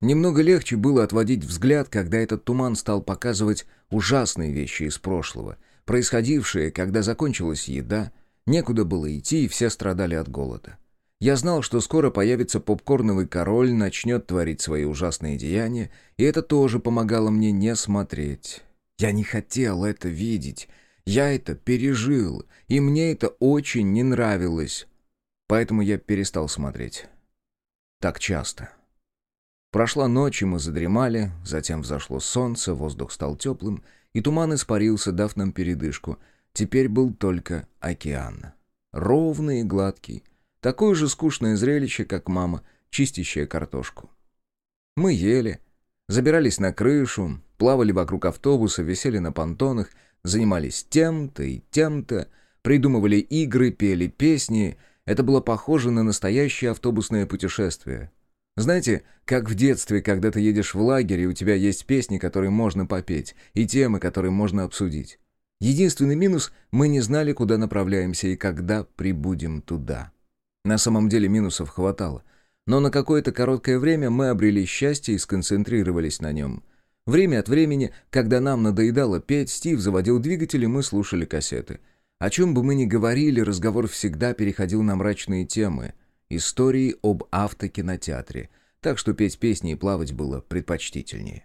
A: Немного легче было отводить взгляд, когда этот туман стал показывать ужасные вещи из прошлого, происходившие, когда закончилась еда, некуда было идти, и все страдали от голода. Я знал, что скоро появится попкорновый король, начнет творить свои ужасные деяния, и это тоже помогало мне не смотреть. Я не хотел это видеть. Я это пережил, и мне это очень не нравилось. Поэтому я перестал смотреть так часто. Прошла ночь, и мы задремали, затем взошло солнце, воздух стал теплым, и туман испарился, дав нам передышку. Теперь был только океан. Ровный и гладкий. Такое же скучное зрелище, как мама, чистящая картошку. Мы ели, забирались на крышу, плавали вокруг автобуса, висели на понтонах, занимались тем-то и тем-то, придумывали игры, пели песни — это было похоже на настоящее автобусное путешествие. Знаете, как в детстве, когда ты едешь в лагерь, и у тебя есть песни, которые можно попеть, и темы, которые можно обсудить. Единственный минус — мы не знали, куда направляемся и когда прибудем туда. На самом деле минусов хватало. Но на какое-то короткое время мы обрели счастье и сконцентрировались на нем. Время от времени, когда нам надоедало петь, Стив заводил двигатель, и мы слушали кассеты — о чем бы мы ни говорили, разговор всегда переходил на мрачные темы. Истории об автокинотеатре. Так что петь песни и плавать было предпочтительнее.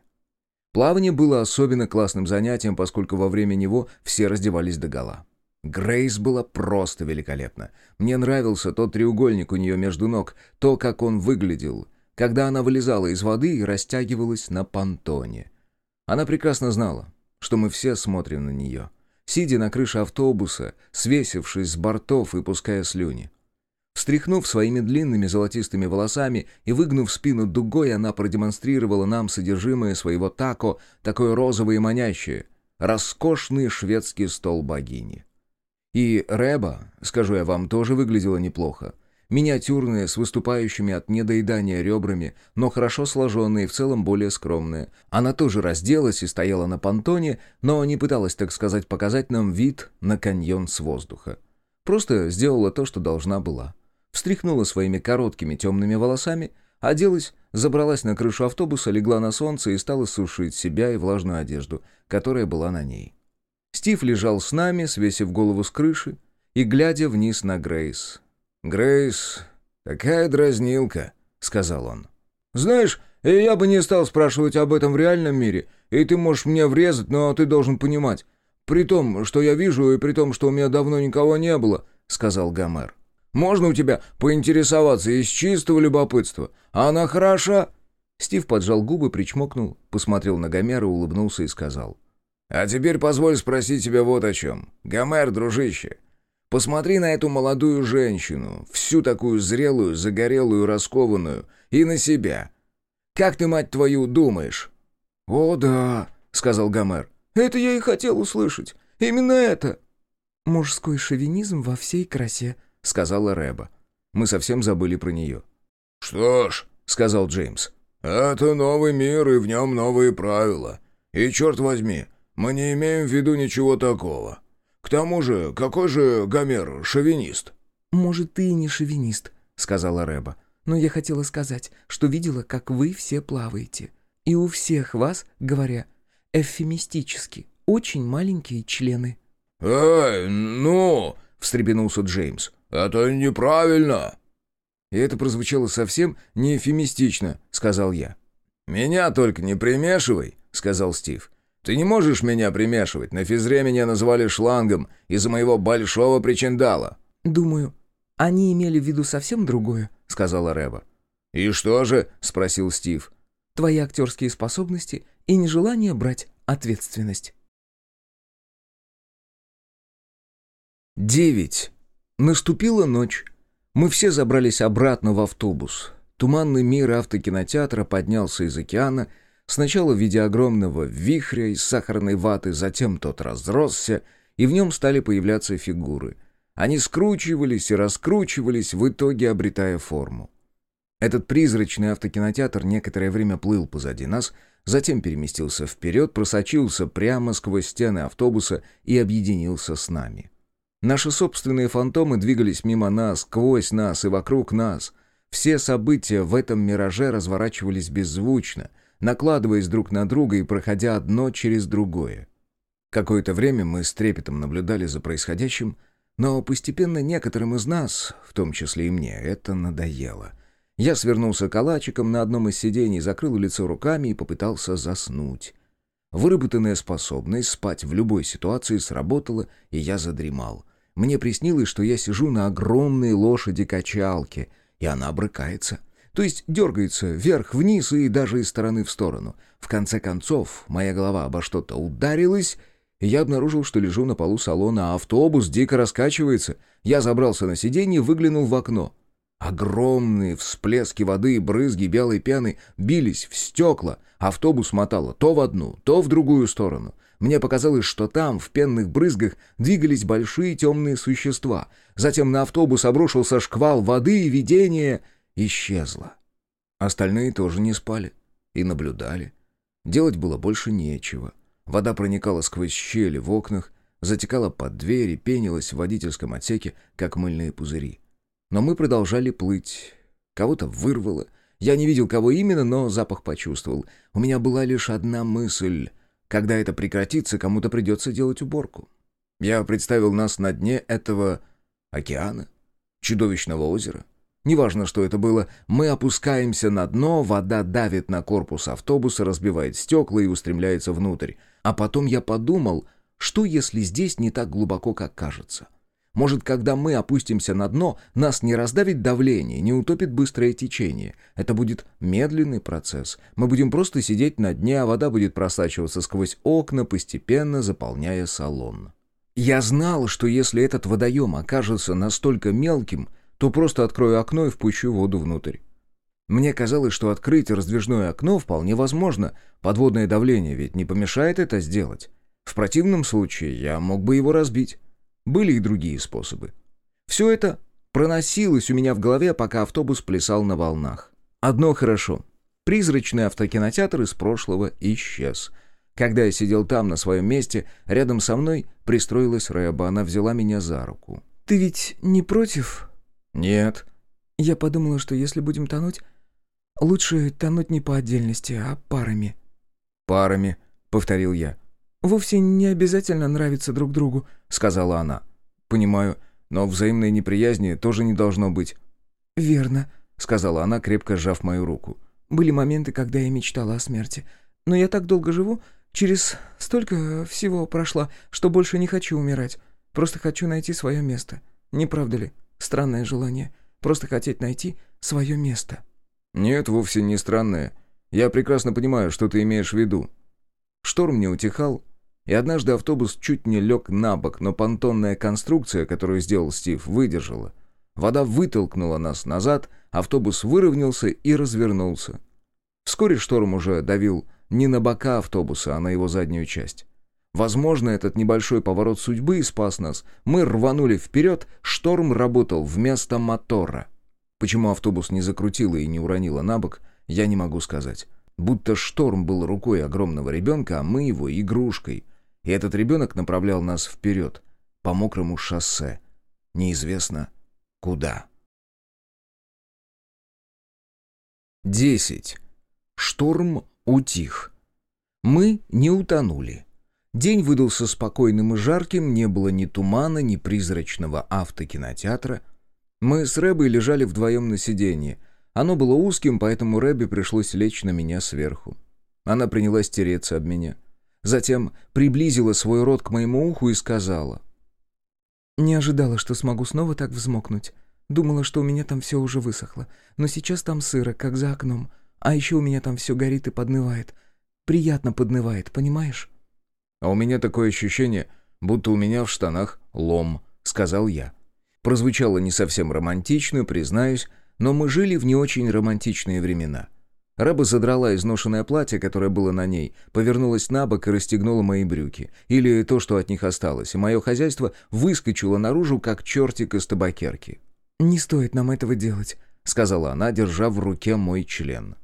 A: Плавание было особенно классным занятием, поскольку во время него все раздевались догола. Грейс была просто великолепна. Мне нравился тот треугольник у нее между ног, то, как он выглядел, когда она вылезала из воды и растягивалась на понтоне. Она прекрасно знала, что мы все смотрим на нее — сидя на крыше автобуса, свесившись с бортов и пуская слюни. Встряхнув своими длинными золотистыми волосами и выгнув спину дугой, она продемонстрировала нам содержимое своего тако, такое розовое и манящее, роскошный шведский стол богини. И Рэба, скажу я вам, тоже выглядела неплохо. Миниатюрные, с выступающими от недоедания ребрами, но хорошо сложенные в целом более скромные. Она тоже разделась и стояла на понтоне, но не пыталась, так сказать, показать нам вид на каньон с воздуха. Просто сделала то, что должна была. Встряхнула своими короткими темными волосами, оделась, забралась на крышу автобуса, легла на солнце и стала сушить себя и влажную одежду, которая была на ней. Стив лежал с нами, свесив голову с крыши и глядя вниз на Грейс. «Грейс, такая дразнилка», — сказал он.
E: «Знаешь, я бы не стал спрашивать об этом в реальном мире, и ты можешь мне врезать, но ты должен понимать. При том, что я вижу, и при том, что у меня давно никого не было», — сказал Гомер. «Можно у тебя поинтересоваться из чистого любопытства? Она хороша?»
A: Стив поджал губы, причмокнул, посмотрел на Гомера, улыбнулся и сказал.
C: «А теперь позволь спросить тебя вот о чем. Гомер, дружище, Посмотри на эту молодую женщину, всю такую зрелую, загорелую, раскованную, и на себя. Как ты, мать твою, думаешь?»
E: «О, да», — сказал Гомер. «Это я и хотел услышать. Именно это».
B: «Мужской шовинизм во всей красе», — сказала Рэба.
A: Мы совсем забыли про нее.
C: «Что ж», — сказал Джеймс, — «это новый мир, и в нем новые правила. И, черт возьми, мы не имеем в виду ничего такого. К тому же, какой же Гомер шовинист?»
B: «Может, ты и не шовинист», — сказала Рэба. «Но я хотела сказать, что видела, как вы все плаваете. И у всех вас, говоря эвфемистически, очень маленькие члены».
C: «Эй, ну!» — встрепенулся Джеймс. «Это неправильно!»
A: «И это прозвучало совсем не эвфемистично», — сказал я.
C: «Меня только не примешивай», — сказал Стив. Ты не можешь меня примешивать. На физре меня назвали шлангом из-за моего большого причиндала».
B: «Думаю, они имели в виду совсем другое», — сказала Рева.
C: «И что же?» — спросил Стив.
B: «Твои актерские способности и нежелание брать ответственность».
A: Девять. Наступила ночь. Мы все забрались обратно в автобус. Туманный мир автокинотеатра поднялся из океана, сначала в виде огромного вихря из сахарной ваты, затем тот разросся, и в нем стали появляться фигуры. Они скручивались и раскручивались, в итоге обретая форму. Этот призрачный автокинотеатр некоторое время плыл позади нас, затем переместился вперед, просочился прямо сквозь стены автобуса и объединился с нами. Наши собственные фантомы двигались мимо нас, сквозь нас и вокруг нас. Все события в этом мираже разворачивались беззвучно, накладываясь друг на друга и проходя одно через другое. Какое-то время мы с трепетом наблюдали за происходящим, но постепенно некоторым из нас, в том числе и мне, это надоело — я свернулся калачиком на одном из сидений, закрыл лицо руками и попытался заснуть. Выработанная способность спать в любой ситуации сработала, и я задремал. Мне приснилось, что я сижу на огромной лошади-качалке, и она брыкается. То есть дергается вверх-вниз и даже из стороны в сторону. В конце концов, моя голова обо что-то ударилась, и я обнаружил, что лежу на полу салона, а автобус дико раскачивается. Я забрался на сиденье и выглянул в окно. Огромные всплески воды и брызги белой пены бились в стекла. Автобус мотало то в одну, то в другую сторону. Мне показалось, что там, в пенных брызгах, двигались большие темные существа. Затем на автобус обрушился шквал воды, и видение исчезло. Остальные тоже не спали и наблюдали. Делать было больше нечего. Вода проникала сквозь щели в окнах, затекала под двери, пенилась в водительском отсеке, как мыльные пузыри. Но мы продолжали плыть. Кого-то вырвало. Я не видел, кого именно, но запах почувствовал. У меня была лишь одна мысль. Когда это прекратится, кому-то придется делать уборку. Я представил нас на дне этого океана, чудовищного озера. Неважно, что это было, мы опускаемся на дно, вода давит на корпус автобуса, разбивает стекла и устремляется внутрь. А потом я подумал, что если здесь не так глубоко, как кажется. Может, когда мы опустимся на дно, нас не раздавит давление, не утопит быстрое течение. Это будет медленный процесс. Мы будем просто сидеть на дне, а вода будет просачиваться сквозь окна, постепенно заполняя салон. Я знал, что если этот водоем окажется настолько мелким, то просто открою окно и впущу воду внутрь. Мне казалось, что открыть раздвижное окно вполне возможно. Подводное давление ведь не помешает это сделать. В противном случае я мог бы его разбить. Были и другие способы. Все это проносилось у меня в голове, пока автобус плясал на волнах. Одно хорошо. Призрачный автокинотеатр из прошлого исчез. Когда я сидел там, на своем месте, рядом со мной пристроилась Рэба. Она взяла меня за руку.
B: «Ты ведь не против?»
A: «Нет».
B: «Я подумала, что если будем тонуть, лучше тонуть не по отдельности, а парами».
A: «Парами», — повторил я.
B: «Вовсе не обязательно нравиться друг другу», — сказала она.
A: «Понимаю, но взаимной неприязни тоже не должно быть».
B: «Верно», —
A: сказала она, крепко сжав мою руку.
B: «Были моменты, когда я мечтала о смерти. Но я так долго живу, через столько всего прошла, что больше не хочу умирать. Просто хочу найти свое место. Не правда ли? Странное желание. Просто хотеть найти свое место».
A: «Нет, вовсе не странное. Я прекрасно понимаю, что ты имеешь в виду». Шторм не утихал, и однажды автобус чуть не лег на бок, но понтонная конструкция, которую сделал Стив, выдержала. Вода вытолкнула нас назад, автобус выровнялся и развернулся. Вскоре шторм уже давил не на бока автобуса, а на его заднюю часть. Возможно, этот небольшой поворот судьбы и спас нас. Мы рванули вперед, шторм работал вместо мотора. Почему автобус не закрутило и не уронило на бок, я не могу сказать. Будто шторм был рукой огромного ребенка, а мы его игрушкой, и этот ребенок направлял нас вперед, по мокрому шоссе. Неизвестно куда. 10. Шторм утих. Мы не утонули. День выдался спокойным и жарким, не было ни тумана, ни призрачного автокинотеатра. Мы с Рэбой лежали вдвоем на сиденье. Оно было узким, поэтому Рэбе пришлось лечь на меня сверху. Она принялась тереться об меня. Затем приблизила свой рот к моему уху и сказала.
B: «Не ожидала, что смогу снова так взмокнуть. Думала, что у меня там все уже высохло. Но сейчас там сыро, как за окном. А еще у меня там все горит и поднывает. Приятно поднывает, понимаешь?»
A: «А у меня такое ощущение, будто у меня в штанах лом», — сказал я. Прозвучало не совсем романтично, признаюсь, Но мы жили в не очень романтичные времена. Рэба задрала изношенное платье, которое было на ней, повернулась на бок и расстегнула мои брюки. Или то, что от них осталось, и мое хозяйство выскочило наружу, как чертик из табакерки.
B: «Не стоит нам этого делать», — сказала она, держа в руке мой член.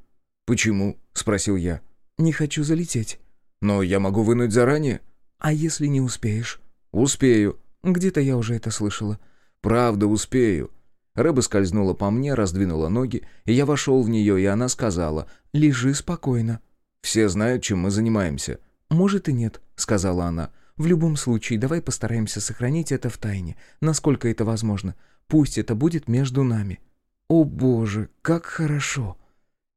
A: «Почему?» — спросил я.
B: «Не хочу залететь».
A: «Но я могу вынуть заранее».
B: «А если не успеешь?»
A: «Успею».
B: «Где-то я уже это слышала».
A: «Правда, успею». Рыба скользнула по мне, раздвинула ноги, и я вошел в нее, и она сказала
B: «Лежи спокойно».
A: «Все знают, чем мы занимаемся».
B: «Может и нет», — сказала она. «В любом случае, давай постараемся сохранить это в тайне, насколько это возможно. Пусть это будет между нами». «О боже, как хорошо!»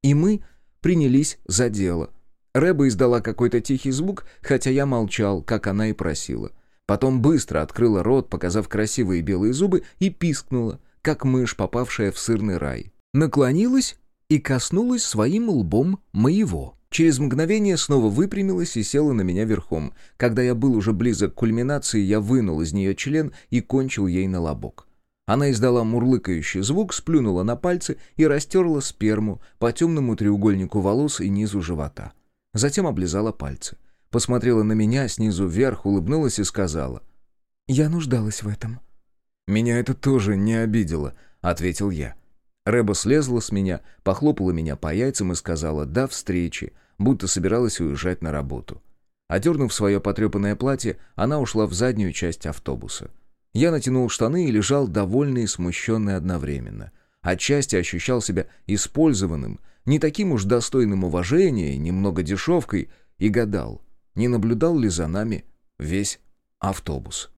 A: И мы принялись за дело. Рэба издала какой-то тихий звук, хотя я молчал, как она и просила. Потом быстро открыла рот, показав красивые белые зубы, и пискнула — как мышь, попавшая в сырный рай. Наклонилась и коснулась своим лбом моего. Через мгновение снова выпрямилась и села на меня верхом. Когда я был уже близок к кульминации, я вынул из нее член и кончил ей на лобок. Она издала мурлыкающий звук, сплюнула на пальцы и растерла сперму по темному треугольнику волос и низу живота. Затем облизала пальцы. Посмотрела на меня снизу вверх, улыбнулась и сказала.
B: «Я нуждалась в этом».
A: «Меня это тоже не обидело», — ответил я. Рэба слезла с меня, похлопала меня по яйцам и сказала «до встречи», будто собиралась уезжать на работу. Одернув свое потрепанное платье, она ушла в заднюю часть автобуса. Я натянул штаны и лежал довольный и смущенный одновременно. Отчасти ощущал себя использованным, не таким уж достойным уважения, немного дешевкой, и гадал, не наблюдал ли за нами весь автобус.